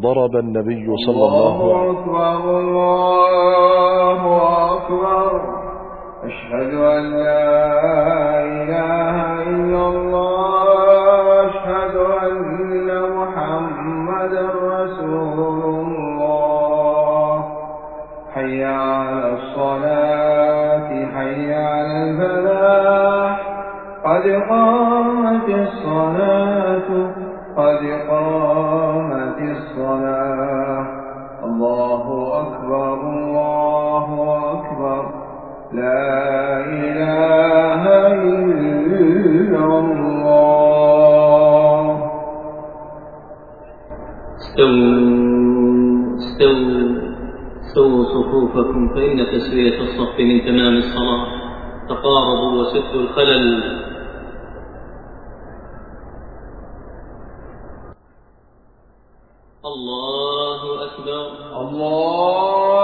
ضرب النبي صلى الله عليه وسلم. الله أكبر أشهد أن لا إله إلا الله أشهد أن محمدا رسول الله. حي على الصلاة حي على الفلاح. قد قامت الصلاة قد استووا استووا استووا صفوفكم فإن تسوية الصف من تمام الصلاة. تقاربوا وسدوا الخلل. الله أكبر. الله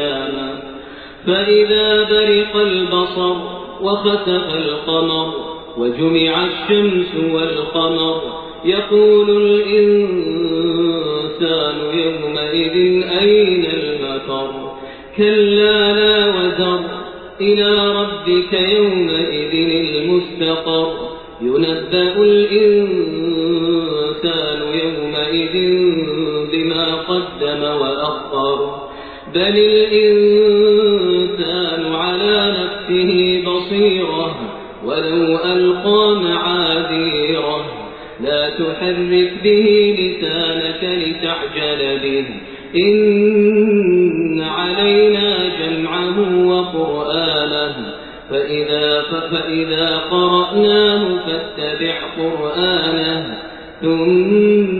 القيامة. فإذا برق البصر وخسف القمر وجمع الشمس والقمر يقول الإنسان يومئذ أين المفر؟ كلا لا وزر إلى ربك يومئذ المستقر. ينبأ الإنسان يومئذ بما قدم وأخر. بل الإنسان على نفسه بصيرة ولو ألقى معاذيره لا تحرك به لسانك لتعجل به إن علينا جمعه وقرآنه فإذا, فإذا قرأناه فاتبع قرآنه ثم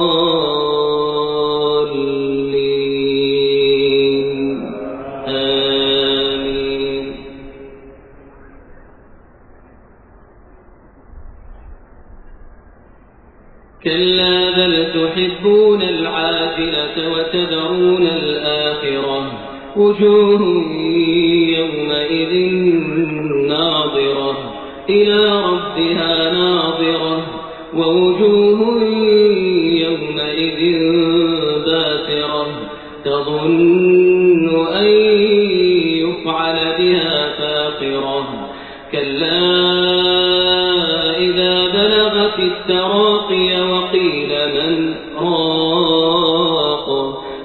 كلا بل تحبون العاجلة وتذرون الآخرة. وجوه يومئذ ناظرة. إلى ربها ناظرة. ووجوه يومئذ باسرة. تظن أن يفعل بها فاقرة. كلا إذا بلغت التراقي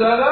السلام